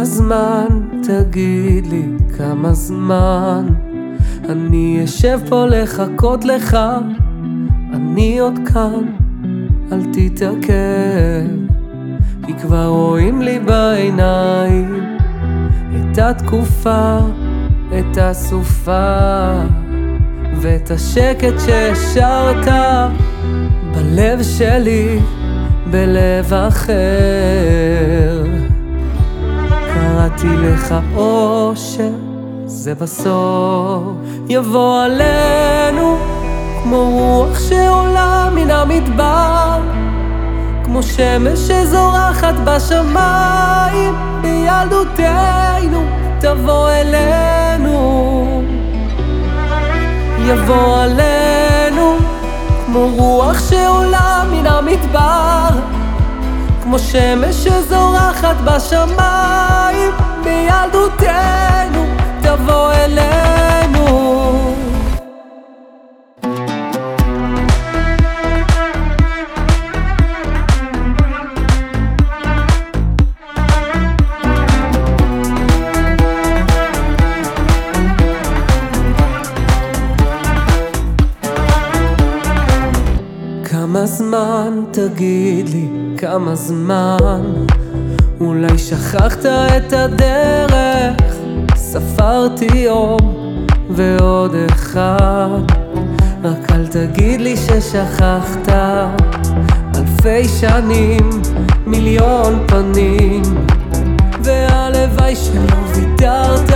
כמה זמן, תגיד לי, כמה זמן? אני אשב פה לחכות לך, אני עוד כאן, אל תתעכב. כי כבר רואים לי בעיניים את התקופה, את הסופה ואת השקט שהשארת בלב שלי, בלב אחר. קראתי לך אושר, זה בסוף. יבוא עלינו כמו רוח שעולה מן המדבר, כמו שמש שזורחת בשמיים בילדותנו, תבוא אלינו, יבוא עלינו כמו רוח שעולה מן המדבר, כמו שמש שזורחת בשמיים כמה זמן, תגיד לי, כמה זמן. אולי שכחת את הדרך ספרתי יום ועוד אחד. רק אל תגיד לי ששכחת. אלפי שנים, מיליון פנים. והלוואי שלא ויתרת.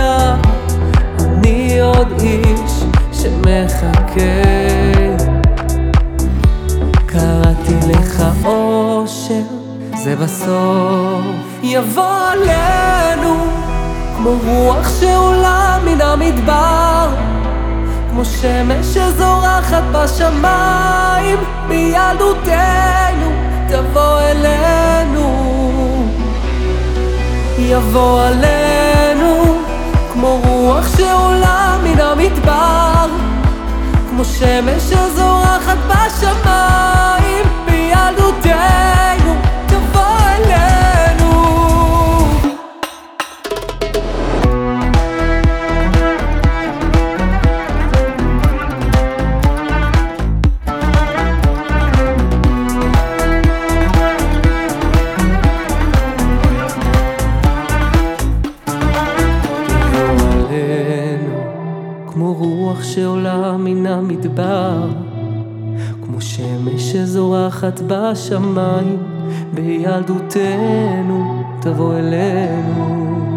אני עוד איש שמחכה לך אושר, זה בסוף. יבוא עלינו כמו רוח שעולה מן המדבר כמו שמש שזורחת בשמיים בילדותנו תבוא אלינו. יבוא עלינו כמו רוח שעולה מן המדבר כמו שמש רוח שעולה מן המדבר כמו שמש שזורחת בשמיים בילדותנו תבוא אלינו